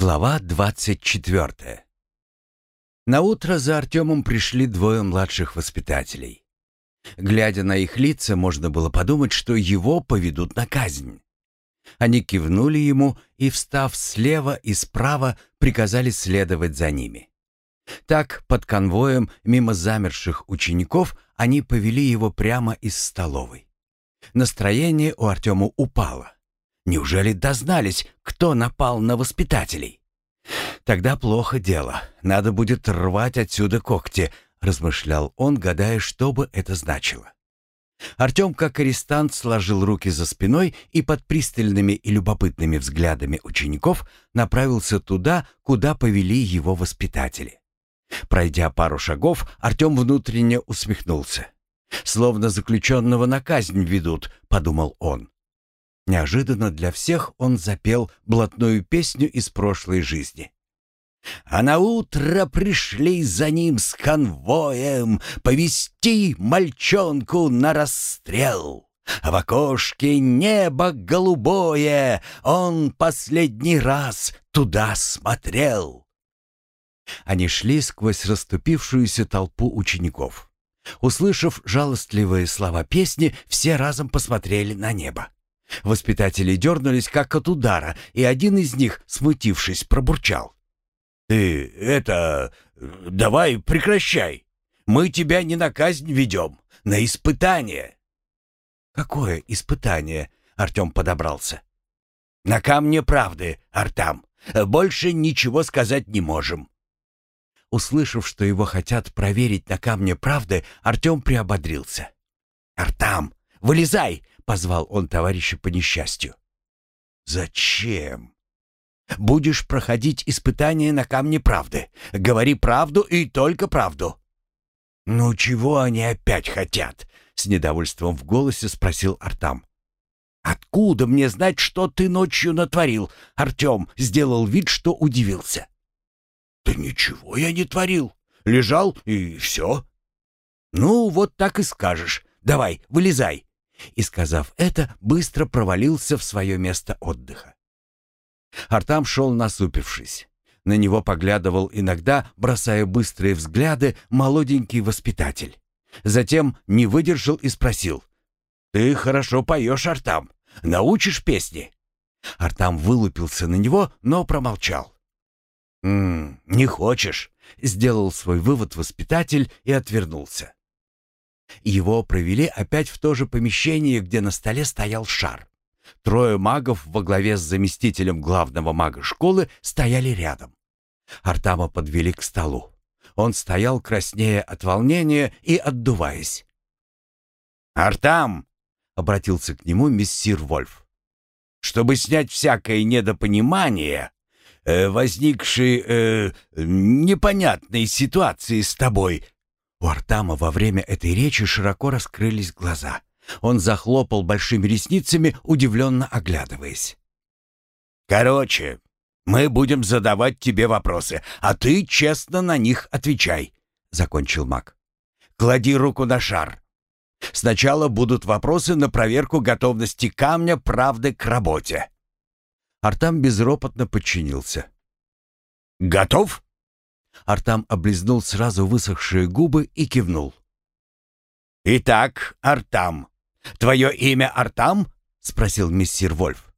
Глава двадцать четвертая. На утро за Артемом пришли двое младших воспитателей. Глядя на их лица, можно было подумать, что его поведут на казнь. Они кивнули ему и, встав слева и справа, приказали следовать за ними. Так, под конвоем, мимо замерших учеников, они повели его прямо из столовой. Настроение у Артема упало. Неужели дознались, кто напал на воспитателей? Тогда плохо дело. Надо будет рвать отсюда когти, размышлял он, гадая, что бы это значило. Артем, как арестант, сложил руки за спиной и под пристальными и любопытными взглядами учеников направился туда, куда повели его воспитатели. Пройдя пару шагов, Артем внутренне усмехнулся. «Словно заключенного на казнь ведут», — подумал он. Неожиданно для всех он запел блатную песню из прошлой жизни. А на утро пришли за ним с конвоем повести мальчонку на расстрел. В окошке небо голубое, он последний раз туда смотрел. Они шли сквозь расступившуюся толпу учеников. Услышав жалостливые слова песни, все разом посмотрели на небо. Воспитатели дернулись как от удара, и один из них, смутившись, пробурчал. «Ты это... давай прекращай. Мы тебя не на казнь ведем, на испытание». «Какое испытание?» — Артем подобрался. «На камне правды, Артам. Больше ничего сказать не можем». Услышав, что его хотят проверить на камне правды, Артем приободрился. «Артам, вылезай! Позвал он товарища по несчастью. «Зачем?» «Будешь проходить испытание на камне правды. Говори правду и только правду». «Ну чего они опять хотят?» — с недовольством в голосе спросил Артам. «Откуда мне знать, что ты ночью натворил?» Артем сделал вид, что удивился. «Да ничего я не творил. Лежал и все». «Ну, вот так и скажешь. Давай, вылезай и, сказав это, быстро провалился в свое место отдыха. Артам шел насупившись. На него поглядывал иногда, бросая быстрые взгляды, молоденький воспитатель. Затем не выдержал и спросил. «Ты хорошо поешь, Артам. Научишь песни?» Артам вылупился на него, но промолчал. «М -м, «Не хочешь», — сделал свой вывод воспитатель и отвернулся. Его провели опять в то же помещение, где на столе стоял шар. Трое магов во главе с заместителем главного мага школы стояли рядом. Артама подвели к столу. Он стоял краснее от волнения и отдуваясь. «Артам!» — обратился к нему мессир Вольф. «Чтобы снять всякое недопонимание, э, возникшей э, непонятной ситуации с тобой, у Артама во время этой речи широко раскрылись глаза. Он захлопал большими ресницами, удивленно оглядываясь. «Короче, мы будем задавать тебе вопросы, а ты честно на них отвечай», — закончил маг. «Клади руку на шар. Сначала будут вопросы на проверку готовности камня правды к работе». Артам безропотно подчинился. «Готов?» Артам облизнул сразу высохшие губы и кивнул. «Итак, Артам, твое имя Артам?» — спросил мессир Вольф.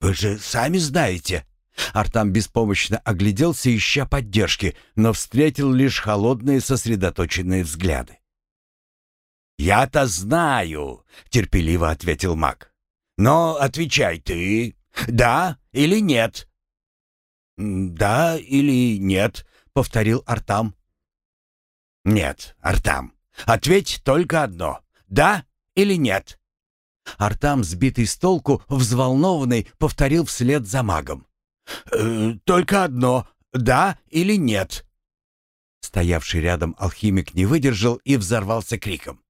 «Вы же сами знаете». Артам беспомощно огляделся, ища поддержки, но встретил лишь холодные сосредоточенные взгляды. «Я-то знаю», — терпеливо ответил маг. «Но отвечай ты, да или нет?» «Да или нет?» — повторил Артам. «Нет, Артам, ответь только одно. Да или нет?» Артам, сбитый с толку, взволнованный, повторил вслед за магом. «Э, «Только одно. Да или нет?» Стоявший рядом алхимик не выдержал и взорвался криком.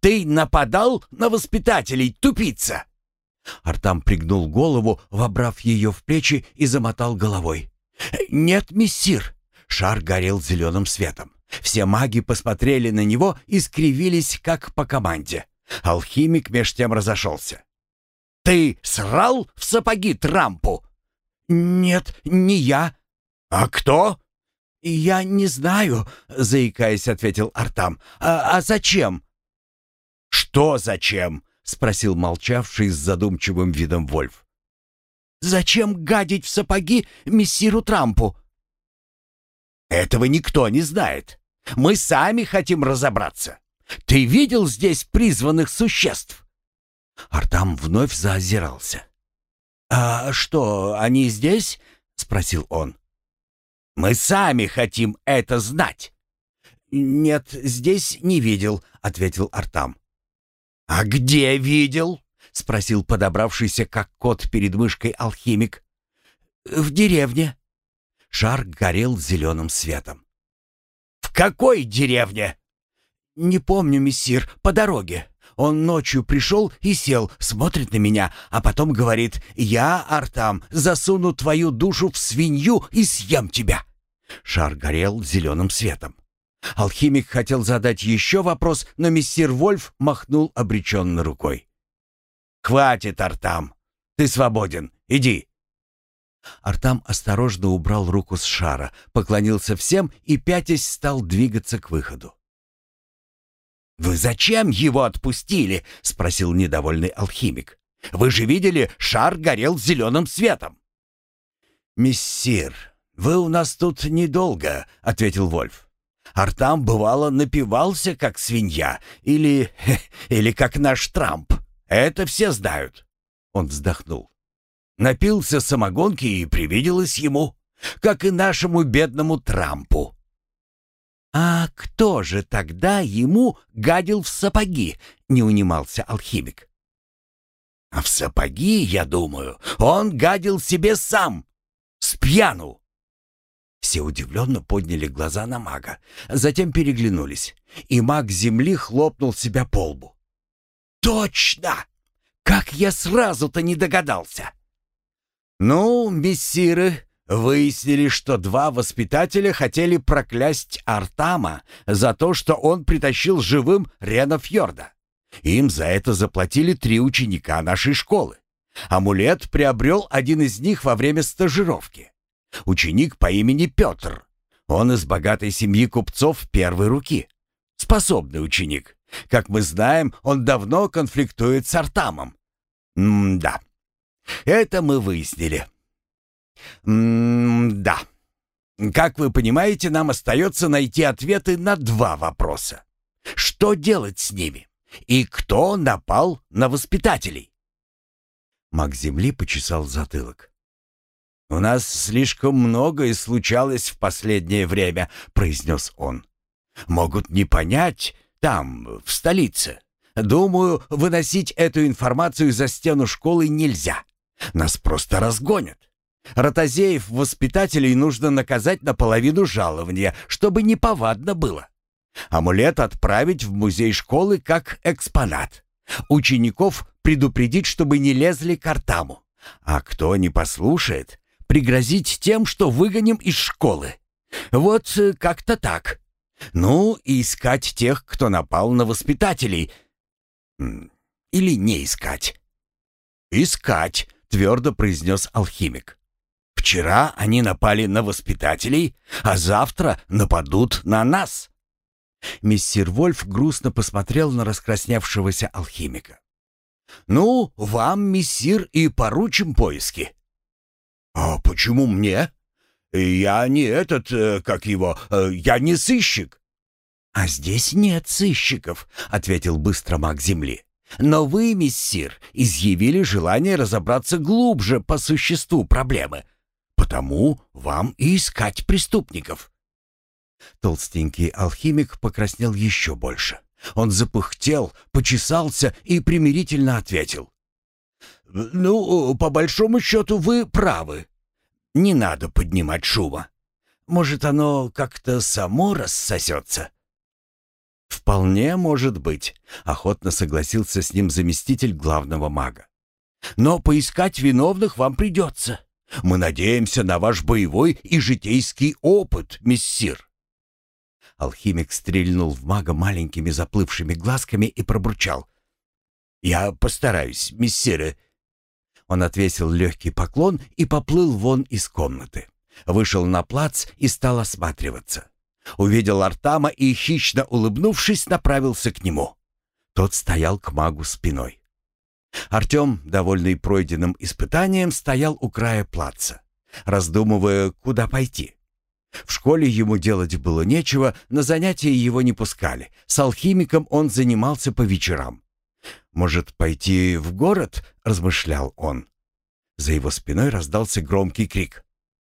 «Ты нападал на воспитателей, тупица!» Артам пригнул голову, вобрав ее в плечи и замотал головой. «Нет, мессир!» Шар горел зеленым светом. Все маги посмотрели на него и скривились, как по команде. Алхимик меж тем разошелся. «Ты срал в сапоги Трампу?» «Нет, не я». «А кто?» «Я не знаю», — заикаясь, ответил Артам. «А, а зачем?» «Что зачем?» — спросил молчавший с задумчивым видом Вольф. «Зачем гадить в сапоги мессиру Трампу?» «Этого никто не знает. Мы сами хотим разобраться. Ты видел здесь призванных существ?» Артам вновь заозирался. «А что, они здесь?» — спросил он. «Мы сами хотим это знать». «Нет, здесь не видел», — ответил Артам. «А где видел?» — спросил подобравшийся как кот перед мышкой алхимик. «В деревне». Шар горел зеленым светом. «В какой деревне?» «Не помню, мессир, по дороге. Он ночью пришел и сел, смотрит на меня, а потом говорит, «Я, Артам, засуну твою душу в свинью и съем тебя». Шар горел зеленым светом. Алхимик хотел задать еще вопрос, но мессир Вольф махнул обреченно рукой. «Хватит, Артам! Ты свободен! Иди!» Артам осторожно убрал руку с шара, поклонился всем и, пятясь, стал двигаться к выходу. «Вы зачем его отпустили?» — спросил недовольный алхимик. «Вы же видели, шар горел зеленым светом». «Мессир, вы у нас тут недолго», — ответил Вольф. «Артам, бывало, напивался, как свинья, или... или как наш Трамп. Это все знают». Он вздохнул. Напился самогонки и привиделось ему, как и нашему бедному Трампу. «А кто же тогда ему гадил в сапоги?» — не унимался алхимик. «А в сапоги, я думаю, он гадил себе сам, с пьяну!» Все удивленно подняли глаза на мага, затем переглянулись, и маг земли хлопнул себя по лбу. «Точно! Как я сразу-то не догадался!» «Ну, мессиры, Выяснили, что два воспитателя хотели проклясть Артама за то, что он притащил живым Рена Фьорда. Им за это заплатили три ученика нашей школы. Амулет приобрел один из них во время стажировки. Ученик по имени Петр. Он из богатой семьи купцов первой руки. Способный ученик. Как мы знаем, он давно конфликтует с Артамом. М-да. Это мы выяснили. М-да. Как вы понимаете, нам остается найти ответы на два вопроса. Что делать с ними? И кто напал на воспитателей? Маг Земли почесал затылок. «У нас слишком многое случалось в последнее время», — произнес он. «Могут не понять там, в столице. Думаю, выносить эту информацию за стену школы нельзя. Нас просто разгонят. Ротозеев воспитателей нужно наказать наполовину жалования, чтобы неповадно было. Амулет отправить в музей школы как экспонат. Учеников предупредить, чтобы не лезли к артаму. А кто не послушает, пригрозить тем, что выгоним из школы. Вот э, как-то так. Ну, и искать тех, кто напал на воспитателей. Или не искать. «Искать», — твердо произнес алхимик. Вчера они напали на воспитателей, а завтра нападут на нас». Мистер Вольф грустно посмотрел на раскрасневшегося алхимика. «Ну, вам, мессир, и поручим поиски». «А почему мне? Я не этот, э, как его, э, я не сыщик». «А здесь нет сыщиков», — ответил быстро маг Земли. «Но вы, мессир, изъявили желание разобраться глубже по существу проблемы, Потому вам и искать преступников». Толстенький алхимик покраснел еще больше. Он запыхтел, почесался и примирительно ответил. «Ну, по большому счету, вы правы. Не надо поднимать шума. Может, оно как-то само рассосется?» «Вполне может быть», — охотно согласился с ним заместитель главного мага. «Но поискать виновных вам придется. Мы надеемся на ваш боевой и житейский опыт, мессир». Алхимик стрельнул в мага маленькими заплывшими глазками и пробурчал. «Я постараюсь, мессиры». Он отвесил легкий поклон и поплыл вон из комнаты. Вышел на плац и стал осматриваться. Увидел Артама и, хищно улыбнувшись, направился к нему. Тот стоял к магу спиной. Артем, довольный пройденным испытанием, стоял у края плаца, раздумывая, куда пойти. В школе ему делать было нечего, на занятия его не пускали. С алхимиком он занимался по вечерам. «Может, пойти в город?» — размышлял он. За его спиной раздался громкий крик.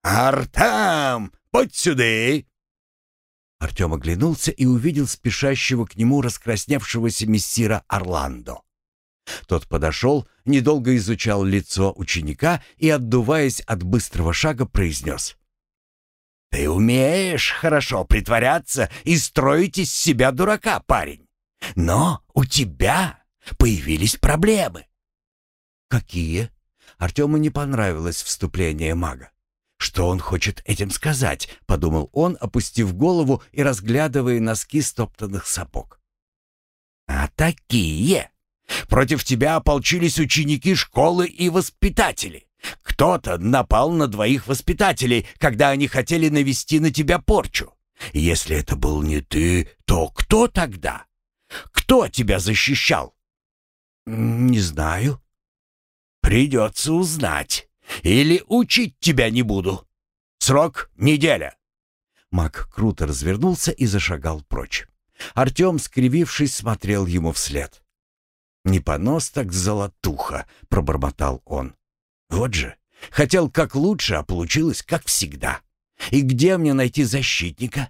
«Артам! Подь сюда!» Артем оглянулся и увидел спешащего к нему раскрасневшегося мессира Орландо. Тот подошел, недолго изучал лицо ученика и, отдуваясь от быстрого шага, произнес. «Ты умеешь хорошо притворяться и строить из себя дурака, парень. Но у тебя появились проблемы». «Какие?» Артему не понравилось вступление мага. «Что он хочет этим сказать?» — подумал он, опустив голову и разглядывая носки стоптанных сапог. «А такие! Против тебя ополчились ученики школы и воспитатели. Кто-то напал на двоих воспитателей, когда они хотели навести на тебя порчу. Если это был не ты, то кто тогда? Кто тебя защищал?» «Не знаю». «Придется узнать». Или учить тебя не буду. Срок — неделя». Мак круто развернулся и зашагал прочь. Артем, скривившись, смотрел ему вслед. «Не понос так золотуха», — пробормотал он. «Вот же, хотел как лучше, а получилось как всегда. И где мне найти защитника?»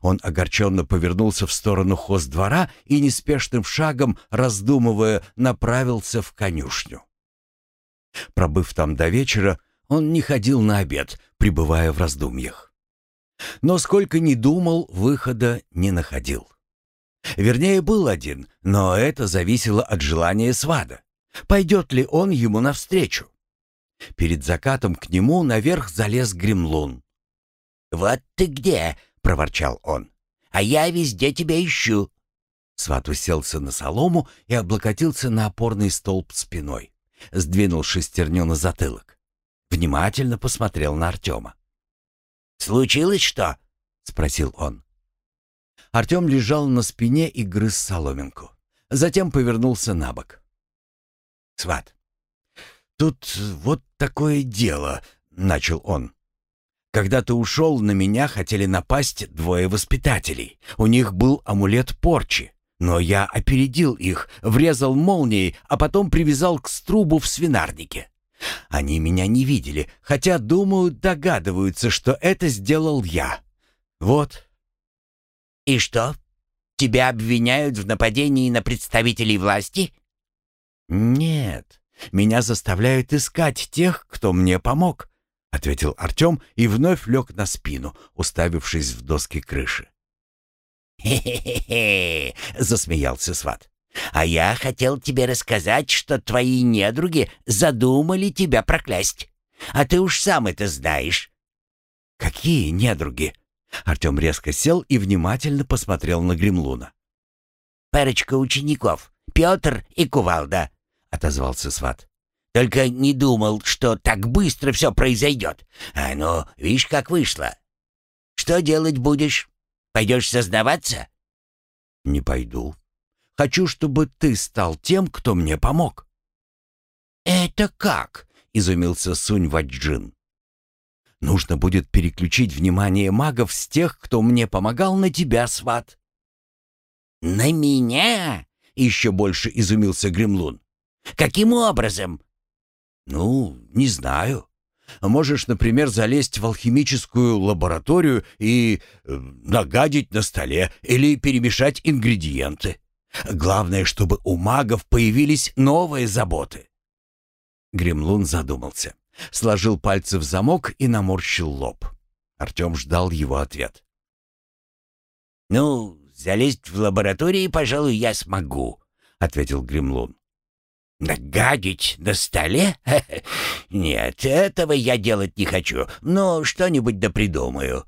Он огорченно повернулся в сторону хоздвора и неспешным шагом, раздумывая, направился в конюшню. Пробыв там до вечера, он не ходил на обед, пребывая в раздумьях. Но сколько ни думал, выхода не находил. Вернее, был один, но это зависело от желания свада. Пойдет ли он ему навстречу? Перед закатом к нему наверх залез гремлун. «Вот ты где!» — проворчал он. «А я везде тебя ищу!» Сват уселся на солому и облокотился на опорный столб спиной сдвинул шестерню на затылок. Внимательно посмотрел на Артема. «Случилось что?» — спросил он. Артем лежал на спине и грыз соломинку. Затем повернулся на бок. «Сват, тут вот такое дело», — начал он. «Когда ты ушел, на меня хотели напасть двое воспитателей. У них был амулет порчи. Но я опередил их, врезал молнией, а потом привязал к струбу в свинарнике. Они меня не видели, хотя, думаю, догадываются, что это сделал я. Вот. «И что? Тебя обвиняют в нападении на представителей власти?» «Нет, меня заставляют искать тех, кто мне помог», — ответил Артем и вновь лег на спину, уставившись в доски крыши. «Хе-хе-хе!» — засмеялся сват. «А я хотел тебе рассказать, что твои недруги задумали тебя проклясть. А ты уж сам это знаешь». «Какие недруги?» Артем резко сел и внимательно посмотрел на Гремлуна. «Парочка учеников, Петр и Кувалда», — отозвался сват. «Только не думал, что так быстро все произойдет. А ну, видишь, как вышло. Что делать будешь?» Пойдешь создаваться?» «Не пойду. Хочу, чтобы ты стал тем, кто мне помог». «Это как?» — изумился Сунь Ваджин. «Нужно будет переключить внимание магов с тех, кто мне помогал, на тебя, сват». «На меня?» — еще больше изумился Гремлун. «Каким образом?» «Ну, не знаю. Можешь, например, залезть в алхимическую лабораторию и э, нагадить на столе или перемешать ингредиенты. Главное, чтобы у магов появились новые заботы. Гремлун задумался, сложил пальцы в замок и наморщил лоб. Артем ждал его ответ. «Ну, залезть в лаборатории, пожалуй, я смогу», — ответил Гремлун. Нагадить на столе? Нет, этого я делать не хочу, но что-нибудь да придумаю.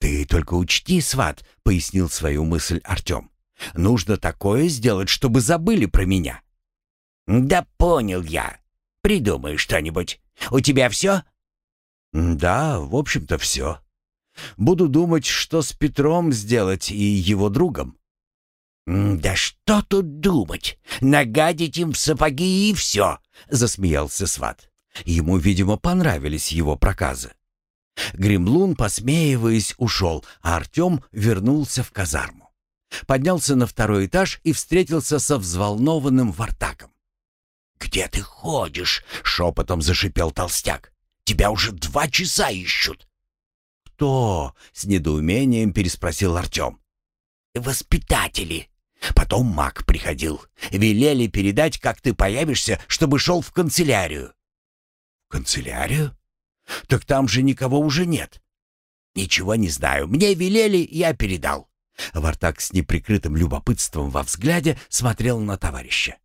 Ты только учти, сват, пояснил свою мысль Артем. Нужно такое сделать, чтобы забыли про меня. Да понял я. Придумай что-нибудь. У тебя все?» «Да, в общем-то, все. Буду думать, что с Петром сделать и его другом». «Да что тут думать? Нагадить им в сапоги и все!» — засмеялся сват. Ему, видимо, понравились его проказы. Гремлун, посмеиваясь, ушел, а Артем вернулся в казарму. Поднялся на второй этаж и встретился со взволнованным Вартаком. «Где ты ходишь?» — шепотом зашипел толстяк. «Тебя уже два часа ищут». «Кто?» — с недоумением переспросил Артем. «Воспитатели. Потом маг приходил. Велели передать, как ты появишься, чтобы шел в канцелярию». «Канцелярию? Так там же никого уже нет». «Ничего не знаю. Мне велели, я передал». Вартак с неприкрытым любопытством во взгляде смотрел на товарища.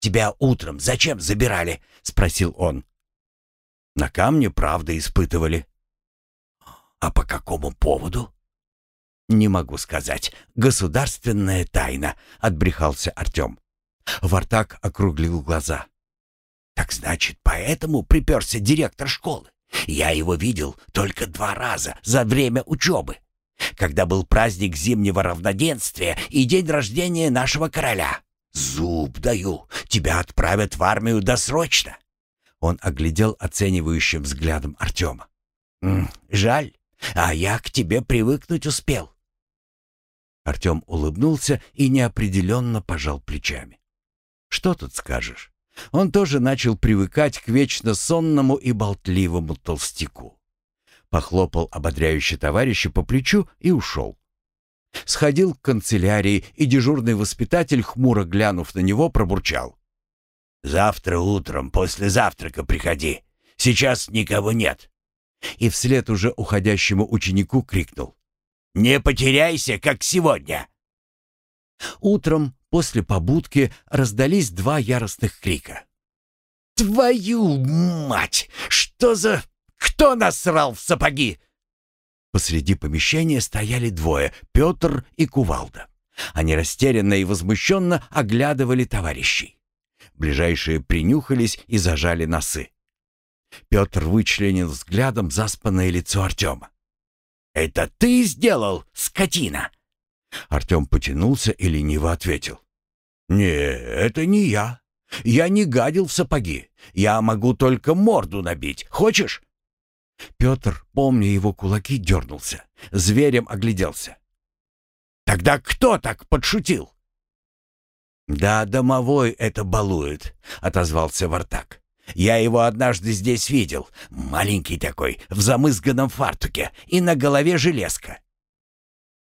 «Тебя утром зачем забирали?» — спросил он. «На камне правда испытывали». «А по какому поводу?» «Не могу сказать. Государственная тайна», — отбрехался Артем. Вартак округлил глаза. «Так значит, поэтому приперся директор школы? Я его видел только два раза за время учебы, когда был праздник зимнего равноденствия и день рождения нашего короля. Зуб даю, тебя отправят в армию досрочно». Он оглядел оценивающим взглядом Артема. «Жаль, а я к тебе привыкнуть успел». Артем улыбнулся и неопределенно пожал плечами. «Что тут скажешь? Он тоже начал привыкать к вечно сонному и болтливому толстяку. Похлопал ободряюще товарища по плечу и ушел. Сходил к канцелярии, и дежурный воспитатель, хмуро глянув на него, пробурчал. «Завтра утром после завтрака приходи. Сейчас никого нет». И вслед уже уходящему ученику крикнул. «Не потеряйся, как сегодня!» Утром после побудки раздались два яростных крика. «Твою мать! Что за... Кто насрал в сапоги?» Посреди помещения стояли двое — Петр и Кувалда. Они растерянно и возмущенно оглядывали товарищей. Ближайшие принюхались и зажали носы. Петр вычленил взглядом заспанное лицо Артема. «Это ты сделал, скотина?» Артем потянулся и лениво ответил. «Не, это не я. Я не гадил в сапоги. Я могу только морду набить. Хочешь?» Петр, помня его кулаки, дернулся. Зверем огляделся. «Тогда кто так подшутил?» «Да домовой это балует», — отозвался Вартак. «Я его однажды здесь видел. Маленький такой, в замызганном фартуке, и на голове железка».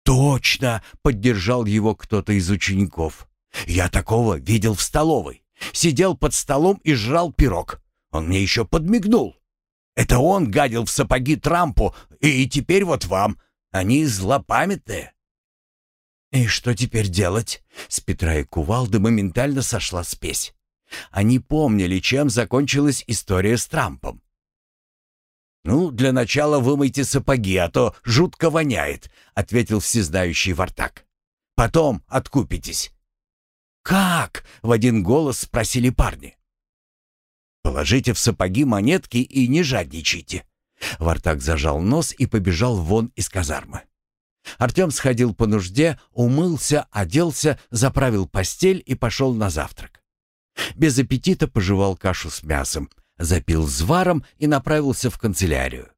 «Точно!» — поддержал его кто-то из учеников. «Я такого видел в столовой. Сидел под столом и жрал пирог. Он мне еще подмигнул. Это он гадил в сапоги Трампу, и теперь вот вам. Они злопамятные». «И что теперь делать?» С Петра и Кувалды моментально сошла спесь. Они помнили, чем закончилась история с Трампом. «Ну, для начала вымойте сапоги, а то жутко воняет», — ответил всезнающий Вартак. «Потом откупитесь». «Как?» — в один голос спросили парни. «Положите в сапоги монетки и не жадничайте». Вартак зажал нос и побежал вон из казармы. Артем сходил по нужде, умылся, оделся, заправил постель и пошел на завтрак. Без аппетита пожевал кашу с мясом, запил зваром и направился в канцелярию.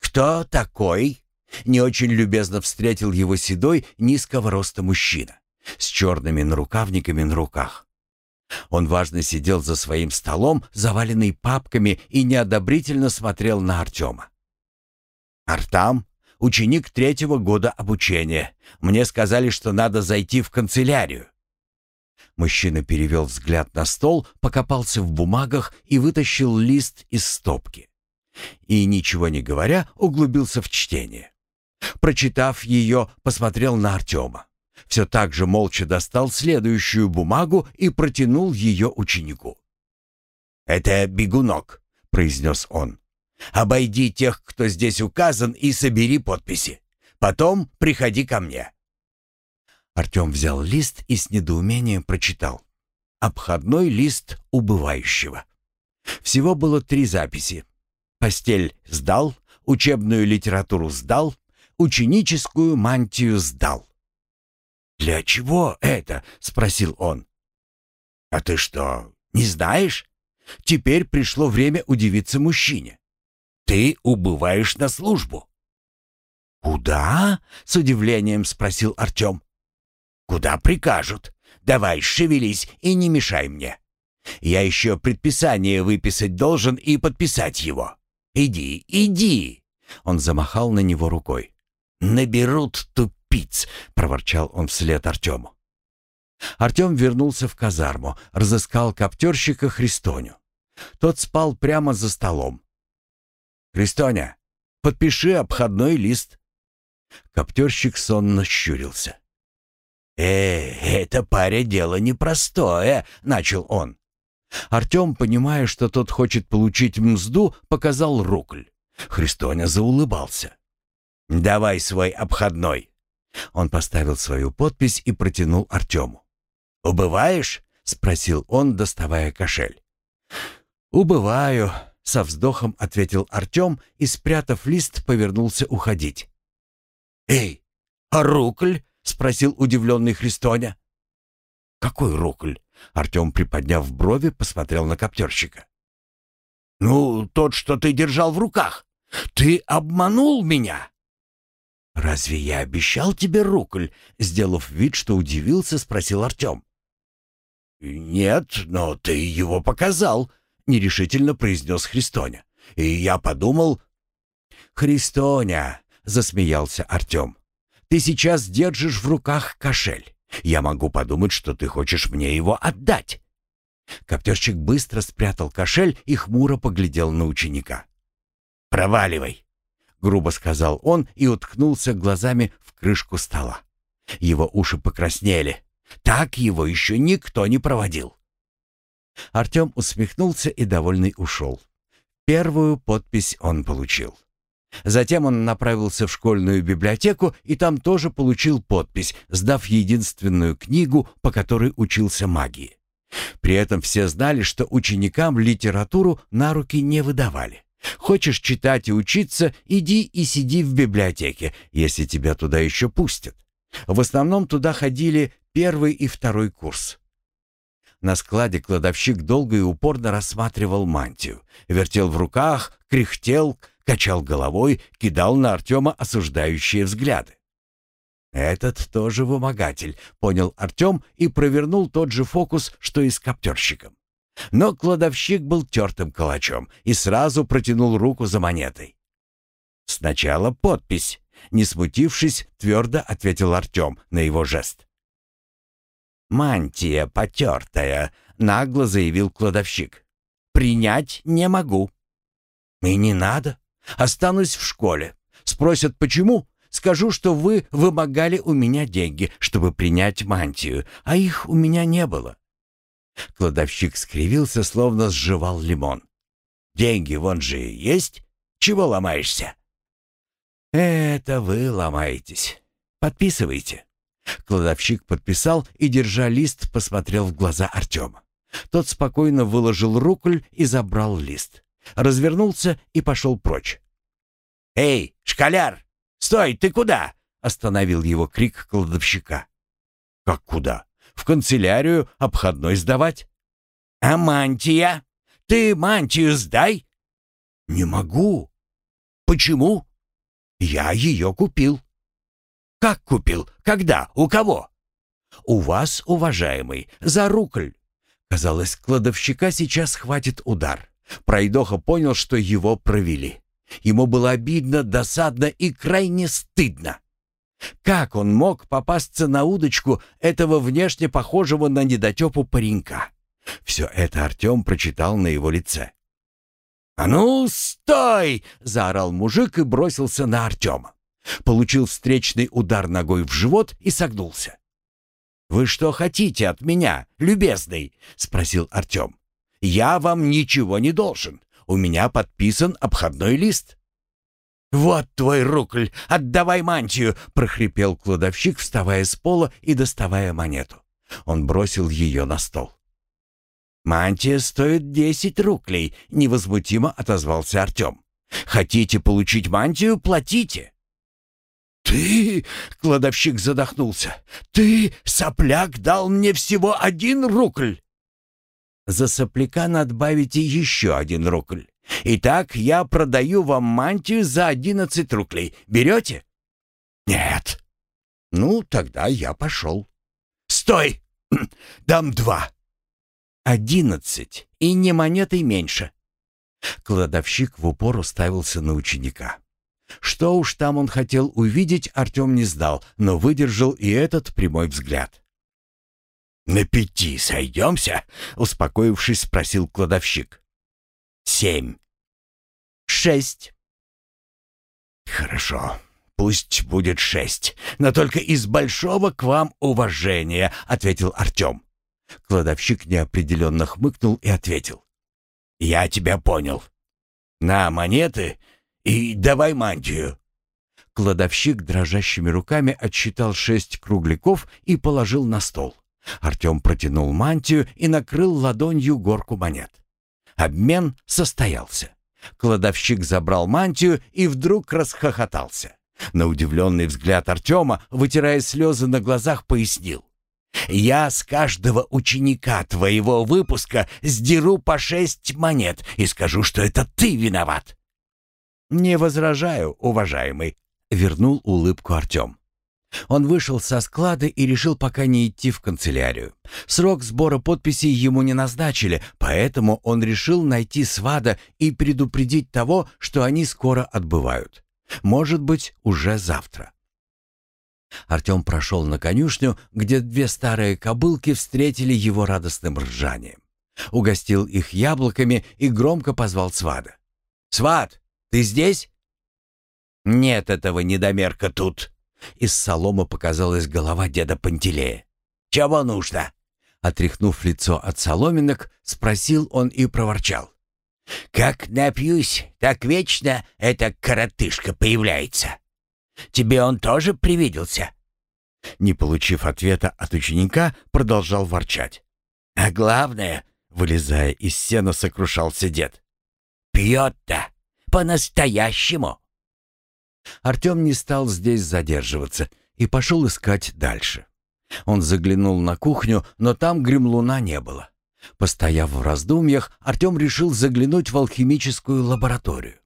«Кто такой?» — не очень любезно встретил его седой, низкого роста мужчина с черными нарукавниками на руках. Он важно сидел за своим столом, заваленный папками, и неодобрительно смотрел на Артема. «Артам, ученик третьего года обучения. Мне сказали, что надо зайти в канцелярию». Мужчина перевел взгляд на стол, покопался в бумагах и вытащил лист из стопки. И, ничего не говоря, углубился в чтение. Прочитав ее, посмотрел на Артема. Все так же молча достал следующую бумагу и протянул ее ученику. «Это бегунок», — произнес он. «Обойди тех, кто здесь указан, и собери подписи. Потом приходи ко мне». Артем взял лист и с недоумением прочитал. Обходной лист убывающего. Всего было три записи. Постель сдал, учебную литературу сдал, ученическую мантию сдал. «Для чего это?» — спросил он. «А ты что, не знаешь? Теперь пришло время удивиться мужчине. Ты убываешь на службу». «Куда?» — с удивлением спросил Артем. «Куда прикажут. Давай, шевелись и не мешай мне. Я еще предписание выписать должен и подписать его. Иди, иди!» Он замахал на него рукой. «Наберут тупиц!» — проворчал он вслед Артему. Артем вернулся в казарму, разыскал коптерщика Христоню. Тот спал прямо за столом. «Христоня, подпиши обходной лист». Коптерщик сонно щурился. «Э, это паря дело непростое», — начал он. Артем, понимая, что тот хочет получить мзду, показал рукль. Христоня заулыбался. «Давай свой обходной». Он поставил свою подпись и протянул Артему. «Убываешь?» — спросил он, доставая кошель. «Убываю», — со вздохом ответил Артем и, спрятав лист, повернулся уходить. «Эй, а рукль?» — спросил удивленный Христоня. «Какой рукль?» — Артем, приподняв брови, посмотрел на коптерщика. «Ну, тот, что ты держал в руках. Ты обманул меня!» «Разве я обещал тебе рукль?» — сделав вид, что удивился, спросил Артем. «Нет, но ты его показал», — нерешительно произнес Христоня. «И я подумал...» «Христоня», — засмеялся Артем, — «ты сейчас держишь в руках кошель. Я могу подумать, что ты хочешь мне его отдать». Коптерщик быстро спрятал кошель и хмуро поглядел на ученика. «Проваливай», — грубо сказал он и уткнулся глазами в крышку стола. Его уши покраснели. Так его еще никто не проводил. Артем усмехнулся и довольный ушел. Первую подпись он получил. Затем он направился в школьную библиотеку и там тоже получил подпись, сдав единственную книгу, по которой учился магии. При этом все знали, что ученикам литературу на руки не выдавали. Хочешь читать и учиться, иди и сиди в библиотеке, если тебя туда еще пустят. В основном туда ходили первый и второй курс. На складе кладовщик долго и упорно рассматривал мантию, вертел в руках, кряхтел, качал головой, кидал на Артема осуждающие взгляды. «Этот тоже вымогатель», — понял Артем и провернул тот же фокус, что и с коптерщиком. Но кладовщик был тертым калачом и сразу протянул руку за монетой. «Сначала подпись», — не смутившись, твердо ответил Артем на его жест. «Мантия потертая», — нагло заявил кладовщик. «Принять не могу». «И не надо. Останусь в школе. Спросят, почему? Скажу, что вы вымогали у меня деньги, чтобы принять мантию, а их у меня не было». Кладовщик скривился, словно сживал лимон. «Деньги вон же есть. Чего ломаешься?» «Это вы ломаетесь. Подписывайте». Кладовщик подписал и, держа лист, посмотрел в глаза Артема. Тот спокойно выложил рукль и забрал лист. Развернулся и пошел прочь. «Эй, школяр! Стой, ты куда?» — остановил его крик кладовщика. «Как куда? В канцелярию обходной сдавать?» «А мантия? Ты мантию сдай!» «Не могу». «Почему?» «Я ее купил». «Как купил? Когда? У кого?» «У вас, уважаемый, за рукль». Казалось, кладовщика сейчас хватит удар. Пройдоха понял, что его провели. Ему было обидно, досадно и крайне стыдно. Как он мог попасться на удочку этого внешне похожего на недотепу паренька? Все это Артем прочитал на его лице. «А ну, стой!» — заорал мужик и бросился на Артема получил встречный удар ногой в живот и согнулся. «Вы что хотите от меня, любезный?» — спросил Артем. «Я вам ничего не должен. У меня подписан обходной лист». «Вот твой рукль! Отдавай мантию!» — прохрипел кладовщик, вставая с пола и доставая монету. Он бросил ее на стол. «Мантия стоит десять руклей», — невозмутимо отозвался Артем. «Хотите получить мантию — платите». «Ты...» — кладовщик задохнулся. «Ты, сопляк, дал мне всего один рукль!» «За сопляка надбавите еще один рукль. Итак, я продаю вам мантию за одиннадцать руклей. Берете?» «Нет». «Ну, тогда я пошел». «Стой! Дам два». «Одиннадцать, и не монетой меньше». Кладовщик в упор уставился на ученика. Что уж там он хотел увидеть, Артем не сдал, но выдержал и этот прямой взгляд. «На пяти сойдемся?» — успокоившись, спросил кладовщик. «Семь». «Шесть». «Хорошо, пусть будет шесть, но только из большого к вам уважения», — ответил Артем. Кладовщик неопределенно хмыкнул и ответил. «Я тебя понял. На монеты и давай мантию». Кладовщик дрожащими руками отсчитал шесть кругляков и положил на стол. Артем протянул мантию и накрыл ладонью горку монет. Обмен состоялся. Кладовщик забрал мантию и вдруг расхохотался. На удивленный взгляд Артема, вытирая слезы на глазах, пояснил. «Я с каждого ученика твоего выпуска сдеру по шесть монет и скажу, что это ты виноват. «Не возражаю, уважаемый», — вернул улыбку Артем. Он вышел со склада и решил пока не идти в канцелярию. Срок сбора подписей ему не назначили, поэтому он решил найти свада и предупредить того, что они скоро отбывают. Может быть, уже завтра. Артем прошел на конюшню, где две старые кобылки встретили его радостным ржанием. Угостил их яблоками и громко позвал свада. «Сват, ты здесь?» «Нет этого недомерка тут». Из соломы показалась голова деда Пантелея. «Чего нужно?» Отряхнув лицо от соломинок, спросил он и проворчал. «Как напьюсь, так вечно эта коротышка появляется. Тебе он тоже привиделся?» Не получив ответа от ученика, продолжал ворчать. «А главное, — вылезая из сена, сокрушался дед, — пьет-то по-настоящему. Артем не стал здесь задерживаться и пошел искать дальше. Он заглянул на кухню, но там гремлуна не было. Постояв в раздумьях, Артем решил заглянуть в алхимическую лабораторию.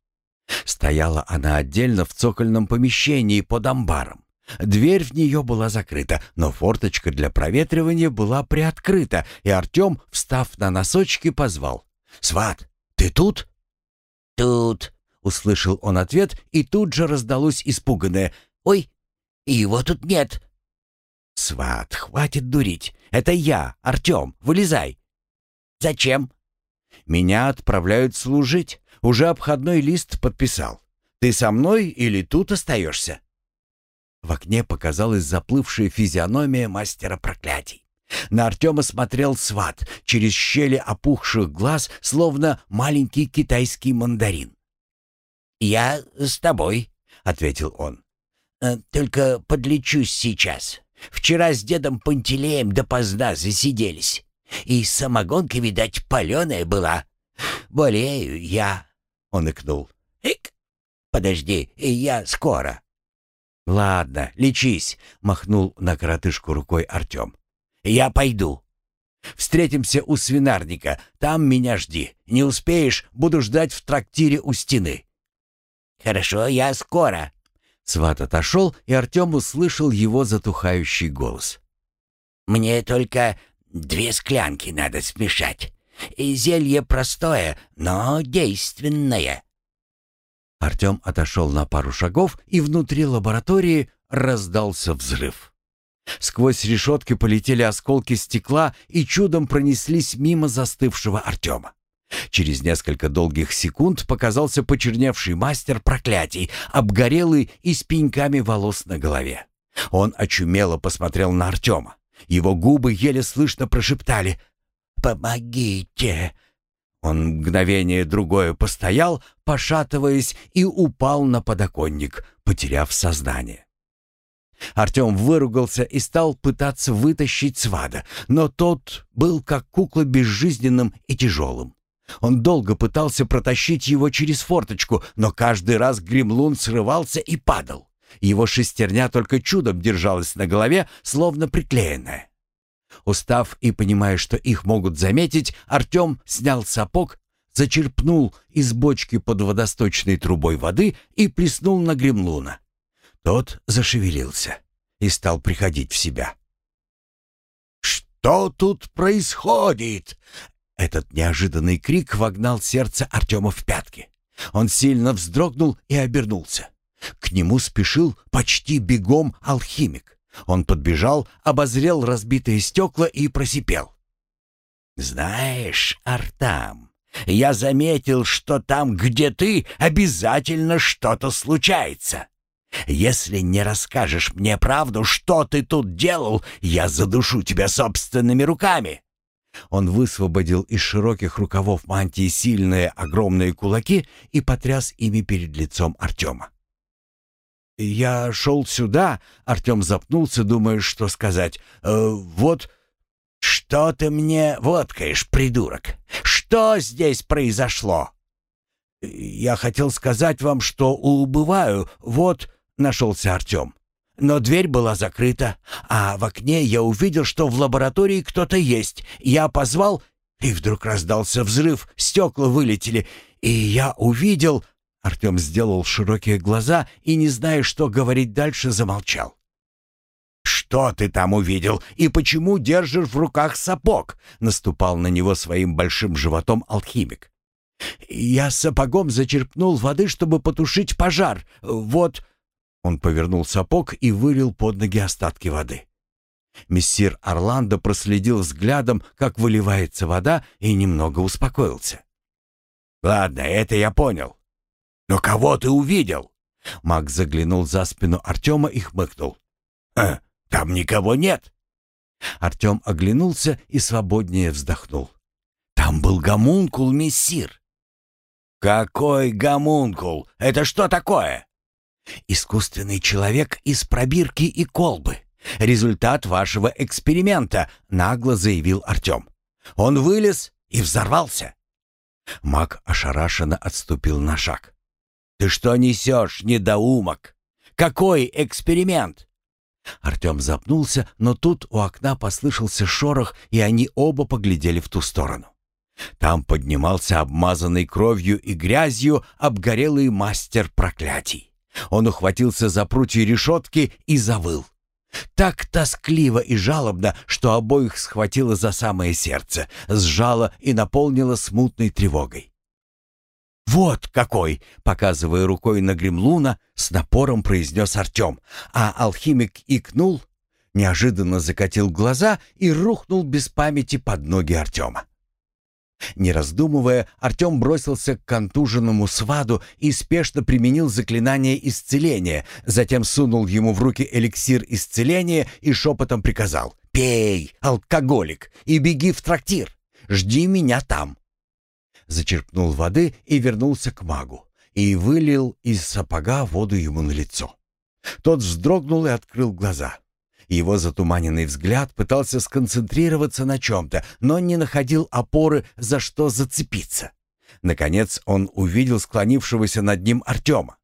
Стояла она отдельно в цокольном помещении под амбаром. Дверь в нее была закрыта, но форточка для проветривания была приоткрыта, и Артем, встав на носочки, позвал. «Сват, ты тут?» «Тут», — услышал он ответ, и тут же раздалось испуганное «Ой, его тут нет». «Сват, хватит дурить. Это я, Артем. Вылезай». «Зачем?» «Меня отправляют служить. Уже обходной лист подписал. Ты со мной или тут остаешься?» В окне показалась заплывшая физиономия мастера проклятий. На Артема смотрел сват через щели опухших глаз, словно маленький китайский мандарин. «Я с тобой», — ответил он. «Э, «Только подлечусь сейчас. Вчера с дедом Пантелеем допоздна засиделись. И самогонка, видать, паленая была. Болею я», — он икнул. «Ик! Подожди, я скоро». «Ладно, лечись», — махнул на коротышку рукой Артем. «Я пойду. Встретимся у свинарника, там меня жди. Не успеешь, буду ждать в трактире у стены». «Хорошо, я скоро». Сват отошел, и Артем услышал его затухающий голос. «Мне только две склянки надо смешать. И зелье простое, но действенное». Артем отошел на пару шагов, и внутри лаборатории раздался взрыв. Сквозь решетки полетели осколки стекла и чудом пронеслись мимо застывшего Артема. Через несколько долгих секунд показался почерневший мастер проклятий, обгорелый и с пеньками волос на голове. Он очумело посмотрел на Артема. Его губы еле слышно прошептали «Помогите!» Он мгновение другое постоял, пошатываясь, и упал на подоконник, потеряв сознание. Артем выругался и стал пытаться вытащить свада, но тот был как кукла безжизненным и тяжелым. Он долго пытался протащить его через форточку, но каждый раз гремлун срывался и падал. Его шестерня только чудом держалась на голове, словно приклеенная. Устав и понимая, что их могут заметить, Артем снял сапог, зачерпнул из бочки под водосточной трубой воды и плеснул на гремлуна. Тот зашевелился и стал приходить в себя. «Что тут происходит?» Этот неожиданный крик вогнал сердце Артема в пятки. Он сильно вздрогнул и обернулся. К нему спешил почти бегом алхимик. Он подбежал, обозрел разбитые стекла и просипел. «Знаешь, Артам, я заметил, что там, где ты, обязательно что-то случается. Если не расскажешь мне правду, что ты тут делал, я задушу тебя собственными руками». Он высвободил из широких рукавов мантии сильные огромные кулаки и потряс ими перед лицом Артема. «Я шел сюда», — Артем запнулся, думая, что сказать. «Э, «Вот...» «Что ты мне водкаешь, придурок? Что здесь произошло?» «Я хотел сказать вам, что убываю, вот...» — нашелся Артем. Но дверь была закрыта, а в окне я увидел, что в лаборатории кто-то есть. Я позвал, и вдруг раздался взрыв, стекла вылетели, и я увидел... Артем сделал широкие глаза и, не зная, что говорить дальше, замолчал. «Что ты там увидел и почему держишь в руках сапог?» Наступал на него своим большим животом алхимик. «Я сапогом зачерпнул воды, чтобы потушить пожар. Вот...» Он повернул сапог и вылил под ноги остатки воды. Мессир Орландо проследил взглядом, как выливается вода, и немного успокоился. «Ладно, это я понял. Но кого ты увидел?» Маг заглянул за спину Артема и хмыкнул. «Э, там никого нет». Артем оглянулся и свободнее вздохнул. «Там был гомункул, мессир». «Какой гомункул? Это что такое?» «Искусственный человек из пробирки и колбы. Результат вашего эксперимента», — нагло заявил Артем. «Он вылез и взорвался». Маг ошарашенно отступил на шаг. «Ты что несешь, недоумок? Какой эксперимент?» Артем запнулся, но тут у окна послышался шорох, и они оба поглядели в ту сторону. Там поднимался обмазанный кровью и грязью обгорелый мастер проклятий. Он ухватился за прутья решетки и завыл. Так тоскливо и жалобно, что обоих схватило за самое сердце, сжало и наполнило смутной тревогой. «Вот какой!» — показывая рукой на гремлуна, с напором произнес Артем, а алхимик икнул, неожиданно закатил глаза и рухнул без памяти под ноги Артема. Не раздумывая, Артем бросился к контуженному сваду и спешно применил заклинание исцеления, затем сунул ему в руки эликсир исцеления и шепотом приказал «Пей, алкоголик, и беги в трактир. Жди меня там». Зачерпнул воды и вернулся к магу и вылил из сапога воду ему на лицо. Тот вздрогнул и открыл глаза. Его затуманенный взгляд пытался сконцентрироваться на чем-то, но не находил опоры, за что зацепиться. Наконец он увидел склонившегося над ним Артема.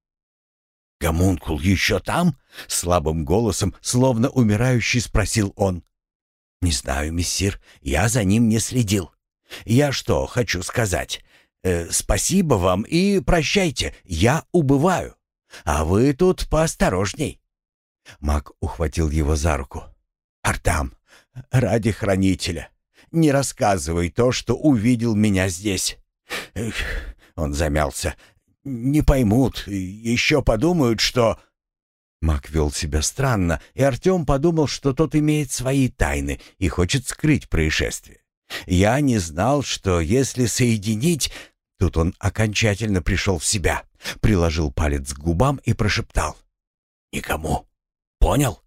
«Гомункул еще там?» — слабым голосом, словно умирающий, спросил он. «Не знаю, мессир, я за ним не следил. Я что хочу сказать? Э, спасибо вам и прощайте, я убываю. А вы тут поосторожней». Маг ухватил его за руку. «Артам, ради хранителя, не рассказывай то, что увидел меня здесь». Эх, он замялся. «Не поймут, еще подумают, что...» Маг вел себя странно, и Артем подумал, что тот имеет свои тайны и хочет скрыть происшествие. «Я не знал, что если соединить...» Тут он окончательно пришел в себя, приложил палец к губам и прошептал. «Никому Понял?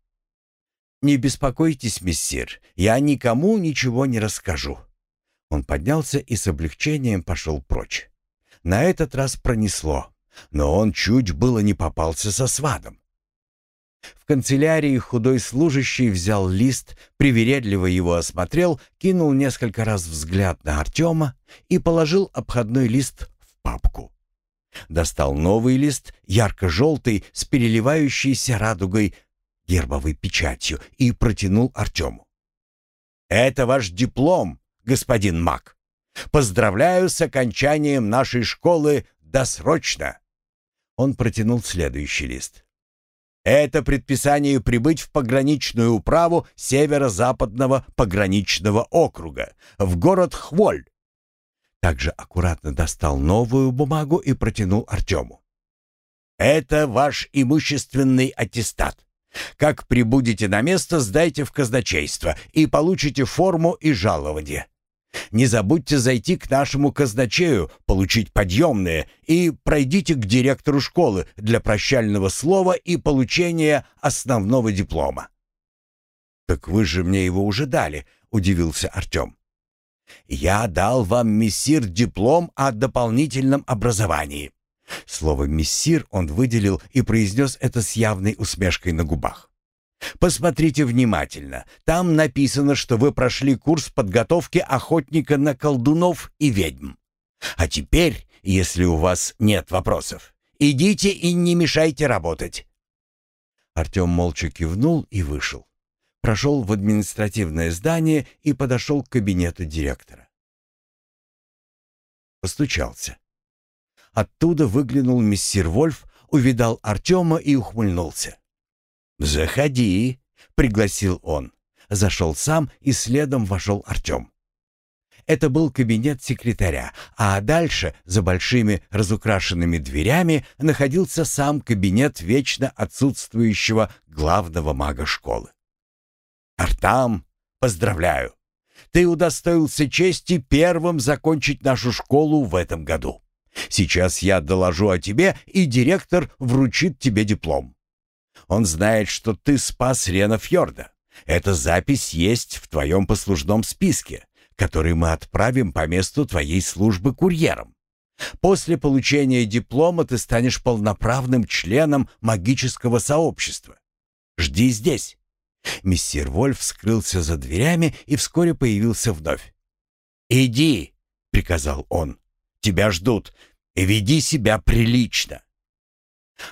Не беспокойтесь, мессир, я никому ничего не расскажу. Он поднялся и с облегчением пошел прочь. На этот раз пронесло, но он чуть было не попался со свадом. В канцелярии худой служащий взял лист, привередливо его осмотрел, кинул несколько раз взгляд на Артема и положил обходной лист в папку. Достал новый лист, ярко-желтый, с переливающейся радугой гербовой печатью, и протянул Артему. «Это ваш диплом, господин Мак. Поздравляю с окончанием нашей школы досрочно!» Он протянул следующий лист. Это предписание прибыть в пограничную управу Северо-Западного пограничного округа, в город Хволь. Также аккуратно достал новую бумагу и протянул Артему. «Это ваш имущественный аттестат. Как прибудете на место, сдайте в казначейство и получите форму и жалование. Не забудьте зайти к нашему казначею, получить подъемные и пройдите к директору школы для прощального слова и получения основного диплома». «Так вы же мне его уже дали», — удивился Артем. «Я дал вам, мессир, диплом о дополнительном образовании». Слово «мессир» он выделил и произнес это с явной усмешкой на губах. Посмотрите внимательно. Там написано, что вы прошли курс подготовки охотника на колдунов и ведьм. А теперь, если у вас нет вопросов, идите и не мешайте работать». Артем молча кивнул и вышел. Прошел в административное здание и подошел к кабинету директора. Постучался. Оттуда выглянул мессир Вольф, увидал Артема и ухмыльнулся. «Заходи», — пригласил он. Зашел сам и следом вошел Артем. Это был кабинет секретаря, а дальше, за большими разукрашенными дверями, находился сам кабинет вечно отсутствующего главного мага школы. «Артам, поздравляю! Ты удостоился чести первым закончить нашу школу в этом году. Сейчас я доложу о тебе, и директор вручит тебе диплом. Он знает, что ты спас Рена Фьорда. Эта запись есть в твоем послужном списке, который мы отправим по месту твоей службы курьером. После получения диплома ты станешь полноправным членом магического сообщества. Жди здесь». Мессир Вольф скрылся за дверями и вскоре появился вновь. «Иди», — приказал он, — «тебя ждут, и веди себя прилично».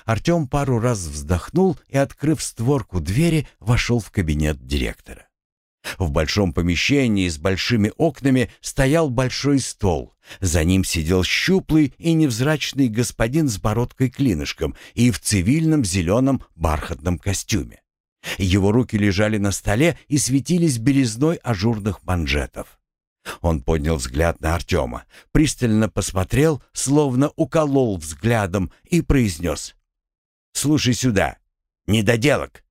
Артем пару раз вздохнул и, открыв створку двери, вошел в кабинет директора. В большом помещении с большими окнами стоял большой стол. За ним сидел щуплый и невзрачный господин с бородкой-клинышком и в цивильном зеленом бархатном костюме. Его руки лежали на столе и светились белизной ажурных манжетов. Он поднял взгляд на Артема, пристально посмотрел, словно уколол взглядом и произнес Слушай сюда, недоделок.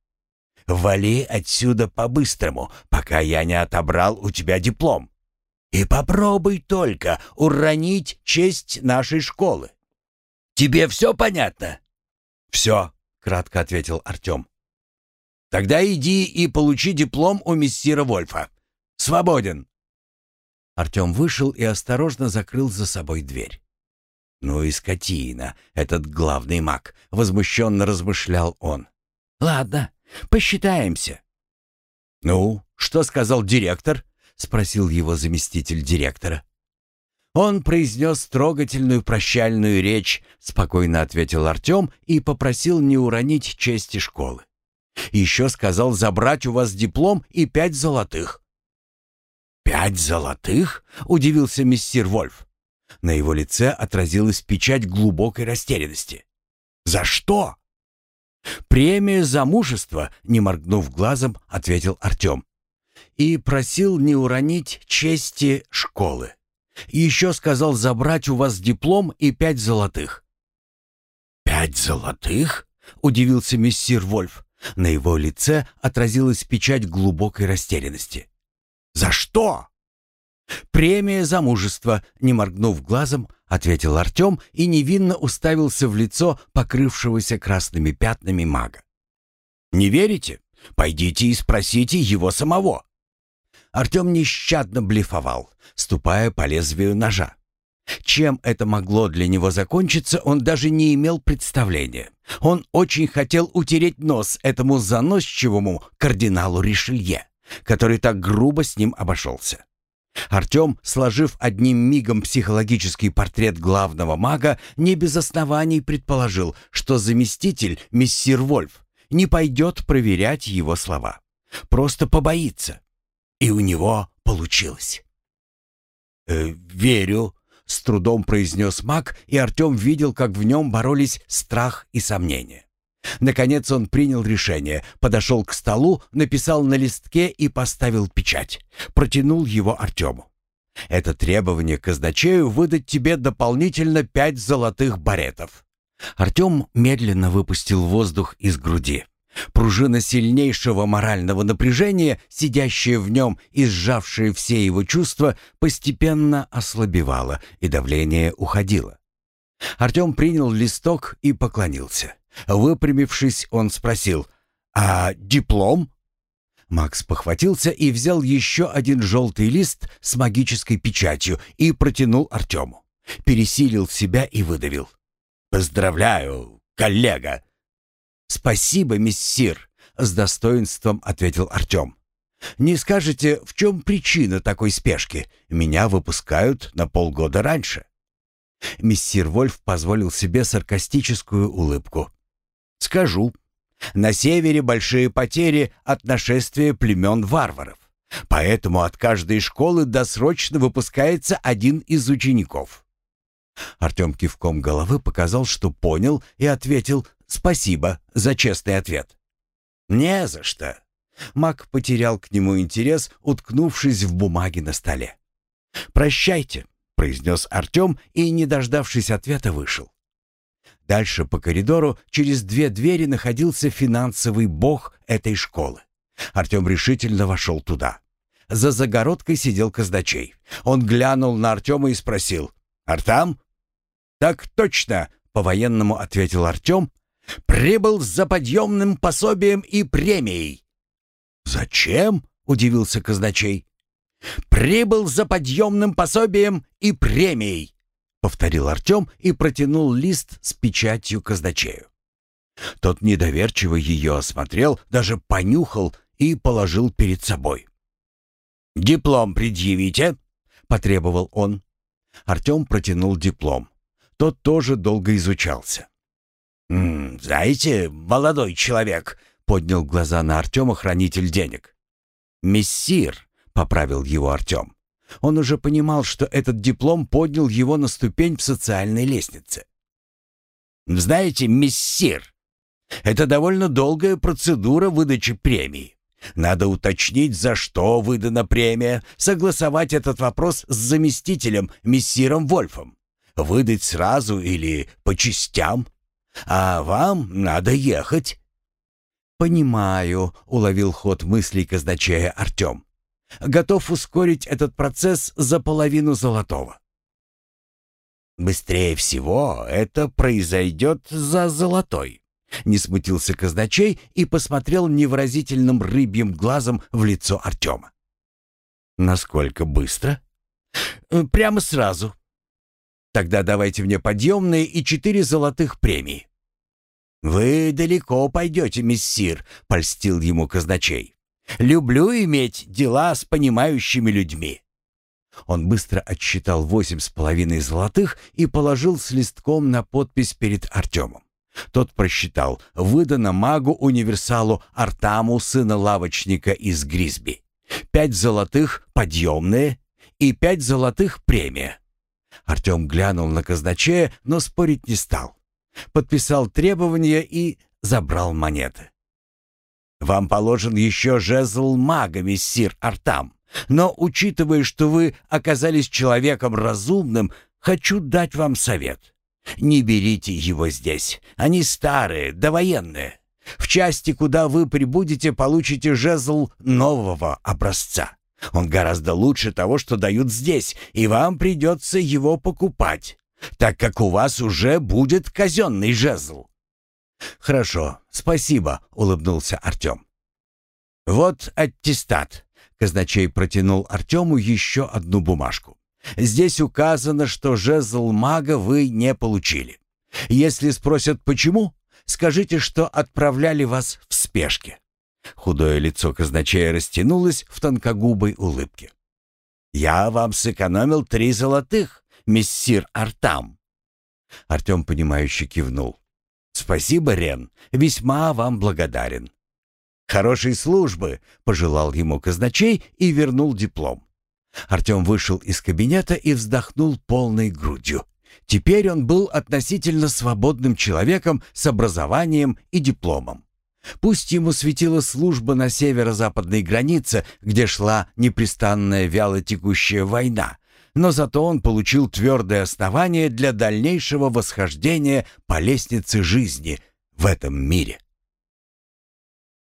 Вали отсюда по-быстрому, пока я не отобрал у тебя диплом. И попробуй только уронить честь нашей школы. Тебе все понятно? Все, кратко ответил Артем. Тогда иди и получи диплом у мессира Вольфа. Свободен. Артем вышел и осторожно закрыл за собой дверь. «Ну и скотина, этот главный маг», — возмущенно размышлял он. «Ладно, посчитаемся». «Ну, что сказал директор?» — спросил его заместитель директора. Он произнес трогательную прощальную речь, спокойно ответил Артем и попросил не уронить чести школы. Еще сказал забрать у вас диплом и пять золотых. «Пять золотых?» — удивился мессир Вольф. На его лице отразилась печать глубокой растерянности. «За что?» «Премия за мужество», — не моргнув глазом, ответил Артем. «И просил не уронить чести школы. Еще сказал забрать у вас диплом и пять золотых». «Пять золотых?» — удивился мессир Вольф. На его лице отразилась печать глубокой растерянности. «За что?» «Премия за мужество», — не моргнув глазом, ответил Артем и невинно уставился в лицо покрывшегося красными пятнами мага. «Не верите? Пойдите и спросите его самого». Артем нещадно блефовал, ступая по лезвию ножа. Чем это могло для него закончиться, он даже не имел представления. Он очень хотел утереть нос этому заносчивому кардиналу Ришелье, который так грубо с ним обошелся. Артем, сложив одним мигом психологический портрет главного мага, не без оснований предположил, что заместитель, мессир Вольф, не пойдет проверять его слова. Просто побоится. И у него получилось. «Э, «Верю», — с трудом произнес маг, и Артем видел, как в нем боролись страх и сомнение. Наконец он принял решение, подошел к столу, написал на листке и поставил печать. Протянул его Артему. «Это требование казначею выдать тебе дополнительно пять золотых баретов». Артем медленно выпустил воздух из груди. Пружина сильнейшего морального напряжения, сидящая в нем и сжавшая все его чувства, постепенно ослабевала, и давление уходило. Артем принял листок и поклонился. Выпрямившись, он спросил, «А диплом?» Макс похватился и взял еще один желтый лист с магической печатью и протянул Артему. Пересилил себя и выдавил. «Поздравляю, коллега!» «Спасибо, миссир», — с достоинством ответил Артем. «Не скажете, в чем причина такой спешки? Меня выпускают на полгода раньше». Мессир Вольф позволил себе саркастическую улыбку. «Скажу. На севере большие потери от нашествия племен варваров. Поэтому от каждой школы досрочно выпускается один из учеников». Артем кивком головы показал, что понял, и ответил «Спасибо за честный ответ». «Не за что». Мак потерял к нему интерес, уткнувшись в бумаги на столе. «Прощайте», — произнес Артем и, не дождавшись ответа, вышел. Дальше по коридору через две двери находился финансовый бог этой школы. Артем решительно вошел туда. За загородкой сидел казначей. Он глянул на Артема и спросил «Артам?» «Так точно», — по-военному ответил Артем Прибыл за подъемным пособием и премией». «Зачем?» — удивился казначей. «Прибыл за подъемным пособием и премией», — повторил Артем и протянул лист с печатью казначею. Тот недоверчиво ее осмотрел, даже понюхал и положил перед собой. «Диплом предъявите», — потребовал он. Артем протянул диплом. Тот тоже долго изучался. «Знаете, молодой человек», — поднял глаза на Артема хранитель денег. «Мессир», — поправил его Артем. Он уже понимал, что этот диплом поднял его на ступень в социальной лестнице. «Знаете, мессир, это довольно долгая процедура выдачи премии. Надо уточнить, за что выдана премия, согласовать этот вопрос с заместителем, мессиром Вольфом. Выдать сразу или по частям а вам надо ехать». «Понимаю», — уловил ход мыслей казначея Артем. «Готов ускорить этот процесс за половину золотого». «Быстрее всего это произойдет за золотой», — не смутился казначей и посмотрел невыразительным рыбьим глазом в лицо Артема. «Насколько быстро?» «Прямо сразу», Тогда давайте мне подъемные и четыре золотых премии». «Вы далеко пойдете, мессир», — польстил ему казначей. «Люблю иметь дела с понимающими людьми». Он быстро отсчитал восемь с половиной золотых и положил с листком на подпись перед Артемом. Тот просчитал, выдано магу-универсалу Артаму, сына лавочника из Гризби. Пять золотых подъемные и пять золотых премия. Артем глянул на казначея, но спорить не стал. Подписал требования и забрал монеты. «Вам положен еще жезл мага, мессир Артам. Но, учитывая, что вы оказались человеком разумным, хочу дать вам совет. Не берите его здесь. Они старые, довоенные. В части, куда вы прибудете, получите жезл нового образца. Он гораздо лучше того, что дают здесь, и вам придется его покупать, так как у вас уже будет казенный жезл». «Хорошо, спасибо», — улыбнулся Артем. «Вот аттестат». Казначей протянул Артему еще одну бумажку. «Здесь указано, что жезл мага вы не получили. Если спросят, почему, Скажите, что отправляли вас в спешке». Худое лицо казначея растянулось в тонкогубой улыбке. «Я вам сэкономил три золотых, мессир Артам». Артем, понимающе кивнул. «Спасибо, Рен, весьма вам благодарен». «Хорошей службы!» — пожелал ему казначей и вернул диплом. Артем вышел из кабинета и вздохнул полной грудью. Теперь он был относительно свободным человеком с образованием и дипломом. Пусть ему светила служба на северо-западной границе, где шла непрестанная вяло текущая война, но зато он получил твердое основание для дальнейшего восхождения по лестнице жизни в этом мире.